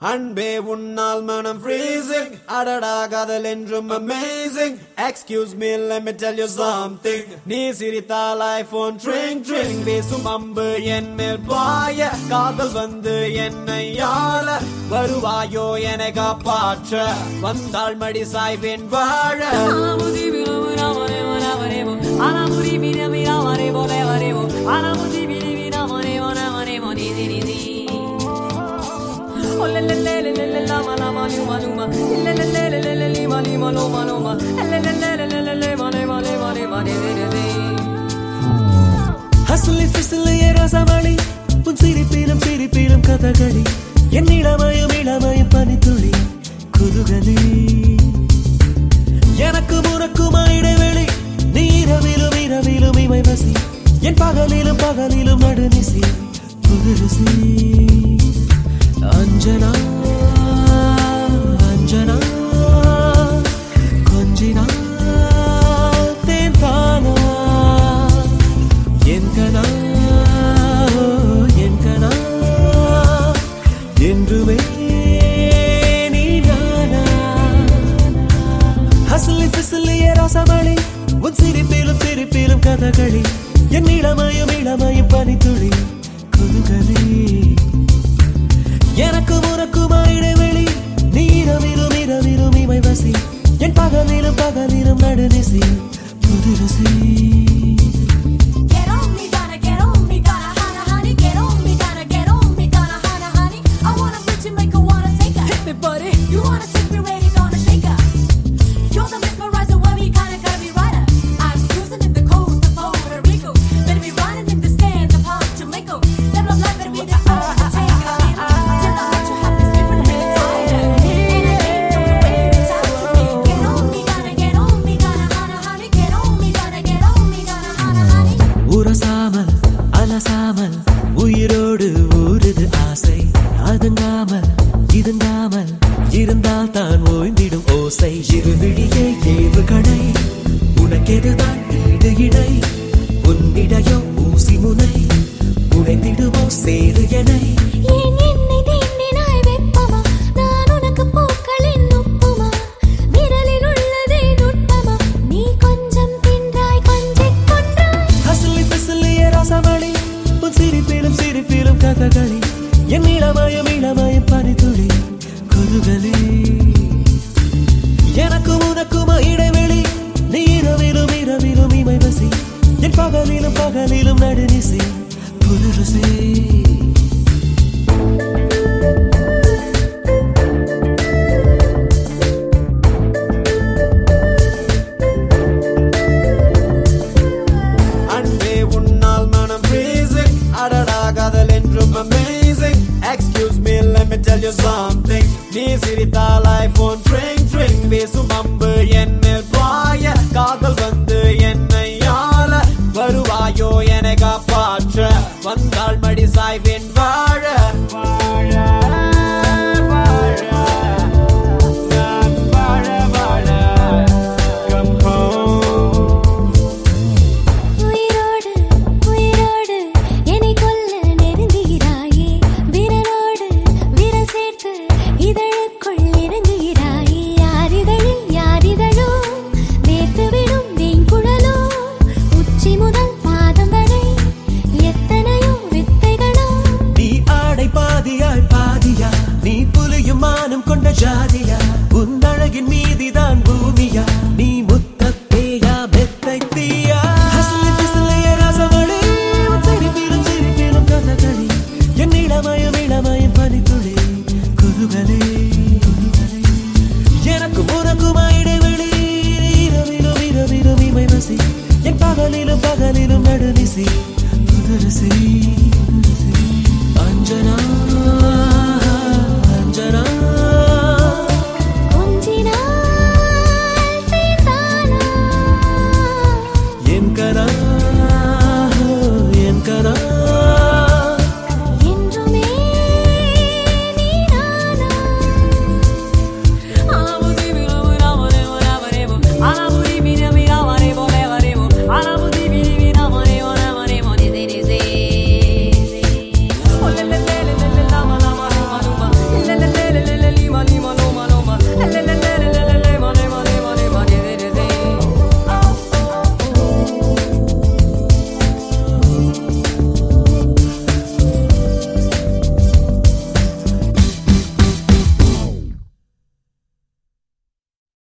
அன்பே உன்னால் மனம் freezing. அடடா காதல் என்றும் amazing. Excuse me let me tell you something. நீ சிரித்தால் ஐபோன் ட்ரிங் ட்ரிங். பேசும் அம்பு என் மேல் பாய. காதல் வந்து என்னை ஆள. வருவாயோ என காப்பாற்ற. வந்தால் மடி சாய்வேன் வாழ. ஹசுலி பிசுலி ரசமணி உன் சிரிப்பிலும் சிரிப்பிலும் கதகளி என் இளமயம் இளமயம் பனித்துளி குதுகலி எனக்கு உனக்குமா இடைவெளி நீ இரவிலும் இரவிலும் இமை வசி என் பகலிலும் பகலிலும் நடுநிசி புதுருசி அஞ்சனா அஞ்சனா கொஞ்சினா தேன் தானா என் என்றுமே நீ உன் சிரிப்பிலும் சிரிப்பிலும் கதகளி என் இளமயம் இளமயம் பனித்துளி குதுகலி. எனக்கு உனக்குமா இடைவெளி. நீ இரவிலும் இரவிலும் இமை வசி. என் பகலிலும் பகலிலும் நடுநிசி. புதுரசி Get உரசாமல் அலசாமல் உயிரோடு ஊறுது ஆசை. அதுங்காமல் இதுங்காமல் இருந்தால் தான் ஓய்ந்திடும் ஓசை. இருவிழியே ஏவு கடை உனக்கெதுதான் ஈடு இடை. உன்னிடையோ ஊசி முனை உடைந்திடுமோ சேது எனை. சிரிப்பிலும் என் மேல் பாய mücadele